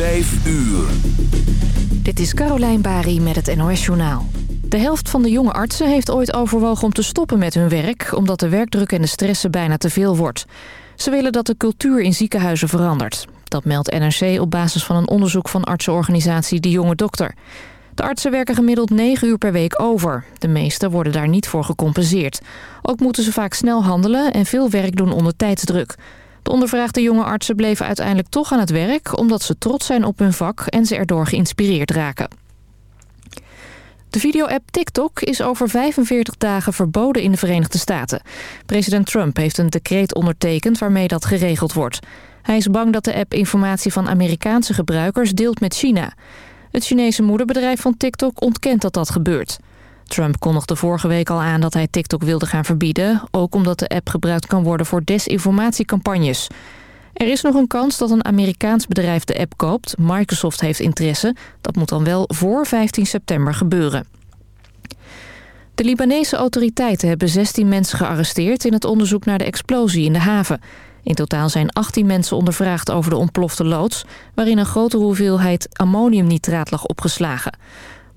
Vijf uur. Dit is Carolijn Bari met het NOS Journaal. De helft van de jonge artsen heeft ooit overwogen om te stoppen met hun werk... omdat de werkdruk en de stressen bijna te veel wordt. Ze willen dat de cultuur in ziekenhuizen verandert. Dat meldt NRC op basis van een onderzoek van artsenorganisatie De Jonge Dokter. De artsen werken gemiddeld 9 uur per week over. De meesten worden daar niet voor gecompenseerd. Ook moeten ze vaak snel handelen en veel werk doen onder tijdsdruk. De ondervraagde jonge artsen bleven uiteindelijk toch aan het werk... omdat ze trots zijn op hun vak en ze erdoor geïnspireerd raken. De video-app TikTok is over 45 dagen verboden in de Verenigde Staten. President Trump heeft een decreet ondertekend waarmee dat geregeld wordt. Hij is bang dat de app informatie van Amerikaanse gebruikers deelt met China. Het Chinese moederbedrijf van TikTok ontkent dat dat gebeurt. Trump kondigde vorige week al aan dat hij TikTok wilde gaan verbieden... ook omdat de app gebruikt kan worden voor desinformatiecampagnes. Er is nog een kans dat een Amerikaans bedrijf de app koopt. Microsoft heeft interesse. Dat moet dan wel voor 15 september gebeuren. De Libanese autoriteiten hebben 16 mensen gearresteerd... in het onderzoek naar de explosie in de haven. In totaal zijn 18 mensen ondervraagd over de ontplofte loods... waarin een grote hoeveelheid ammoniumnitraat lag opgeslagen.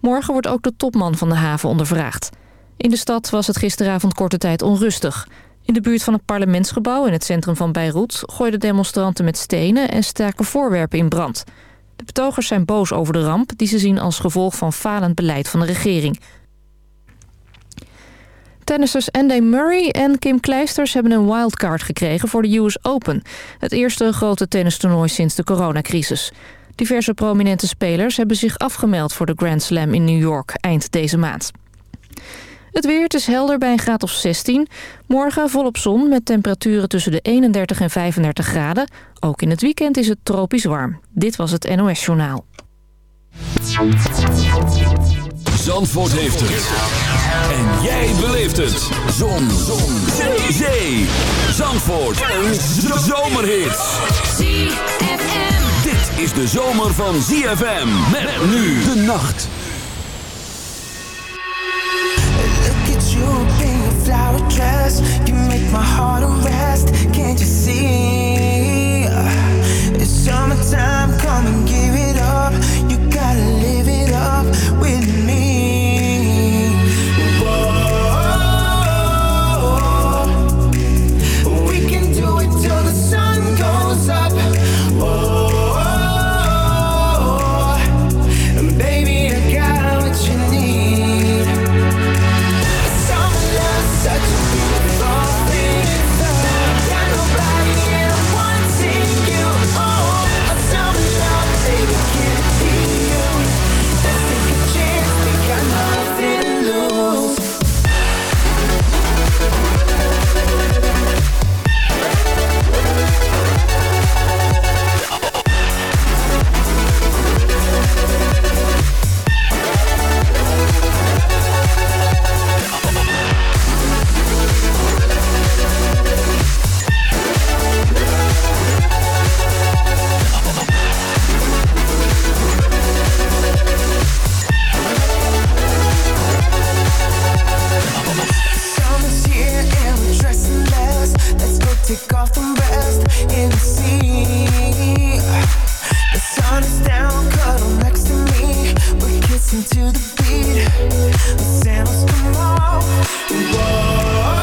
Morgen wordt ook de topman van de haven ondervraagd. In de stad was het gisteravond korte tijd onrustig. In de buurt van het parlementsgebouw in het centrum van Beirut... gooiden demonstranten met stenen en staken voorwerpen in brand. De betogers zijn boos over de ramp... die ze zien als gevolg van falend beleid van de regering. Tennissers Andy Murray en Kim Kleisters hebben een wildcard gekregen voor de US Open. Het eerste grote tennistoernooi sinds de coronacrisis. Diverse prominente spelers hebben zich afgemeld voor de Grand Slam in New York eind deze maand. Het weer, het is helder bij een graad of 16. Morgen volop zon met temperaturen tussen de 31 en 35 graden. Ook in het weekend is het tropisch warm. Dit was het NOS Journaal. Zandvoort heeft het. En jij beleeft het. Zon. zon. Zee. Zee. Zandvoort. Een zomerhit. Is de zomer van ZFM. Met nu de nacht. Look at you in your flower dress. You make my heart arrest. Can't you see? It's summertime, come and give take off the sun is down, next to me. We're kissing to the beat. The sandals come off. Whoa.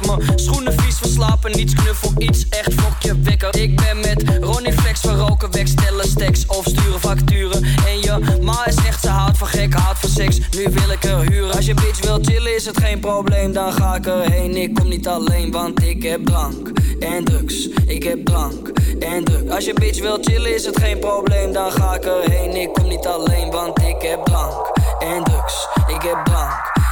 schoenen vies verslapen, niets knuffel, iets echt fokje wekker. Ik ben met Ronnie Flex, we roken weg, stellen stacks of sturen facturen. En je ma is echt, ze houdt van gek, houdt van seks. Nu wil ik er huren. Als je bitch wil chillen, is het geen probleem, dan ga ik erheen. Ik kom niet alleen, want ik heb drank en drugs. Ik heb drank en drugs. Als je bitch wil chillen, is het geen probleem, dan ga ik erheen. Ik kom niet alleen, want ik heb drank en drugs. Ik heb drank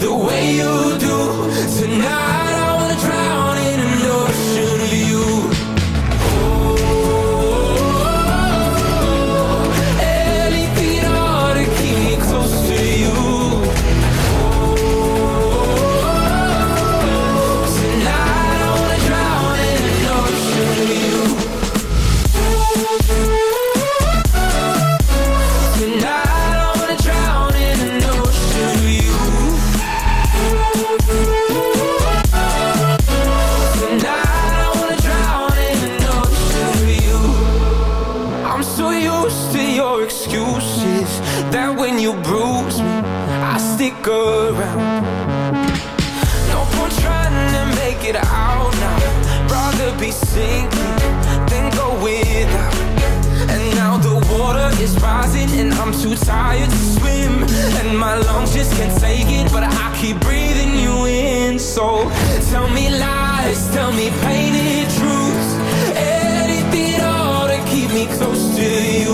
The way you do. Tonight is rising and I'm too tired to swim. And my lungs just can't take it, but I keep breathing you in. So tell me lies, tell me painted truths. Anything at all to keep me close to you.